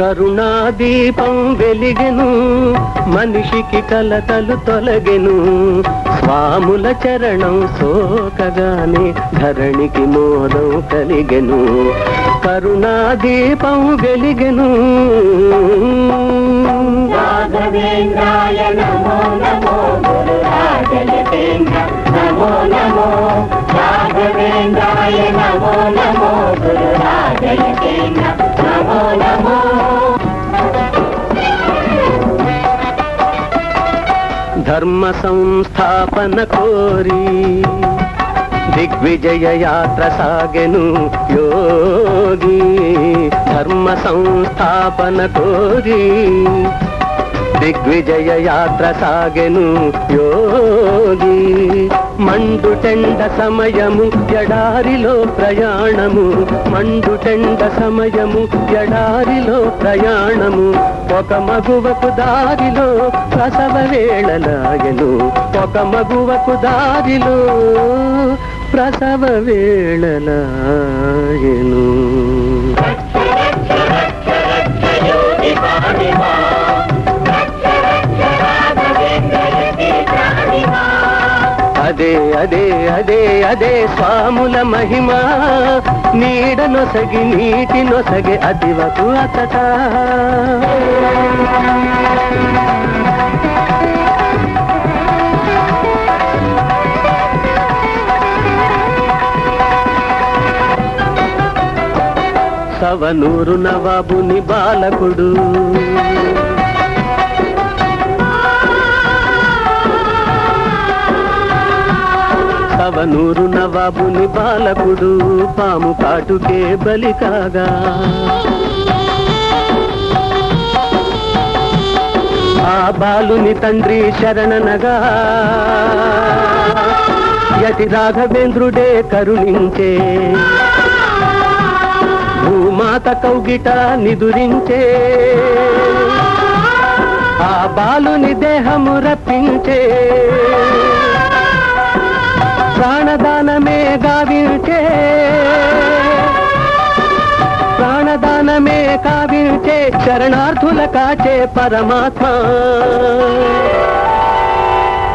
కరుణాదీపం వెలిగెను మనిషికి కలతలు తొలగెను. స్వాముల చరణం సోకగానే ధరణికి మోదం కలిగెను. కరుణాదీపం వెలిగెను. నమో నమో నమో. ధర్మ సంస్థాపన కోరి దిగ్విజయ యాత్ర సాగెను యోగి. ధర్మ సంస్థాపన కోరి దిగ్విజయ యాత్ర సాగెను యోగి. మండుటెండ సమయము ఎడారిలో ప్రయాణము. మండుటెండ సమయము ఎడారిలో ప్రయాణము. ఒక మగువకు దారిలో ప్రసవ వేళలాయను. ఒక మగువకు దారిలో ప్రసవ వేళలాయను. అదే అదే అదే అదే స్వాముల మహిమ. నీడ నొసగి నీటి నొసగి అదివకు అతట. సవనూరు నవాబుని బాలకుడు. నూరు నవాబుని బాలకుడు పాము కాటుకే బలి కాగా. ఆ బాలుని తండ్రి శరణనగా. యతి రాఘవేంద్రుడే కరుణించే. భూమాత కౌగిట నిదురించే. ఆ బాలుని దేహము రప్పించే. ప్రాణదానమే శరణార్థుల కాచే పరమాత్మ.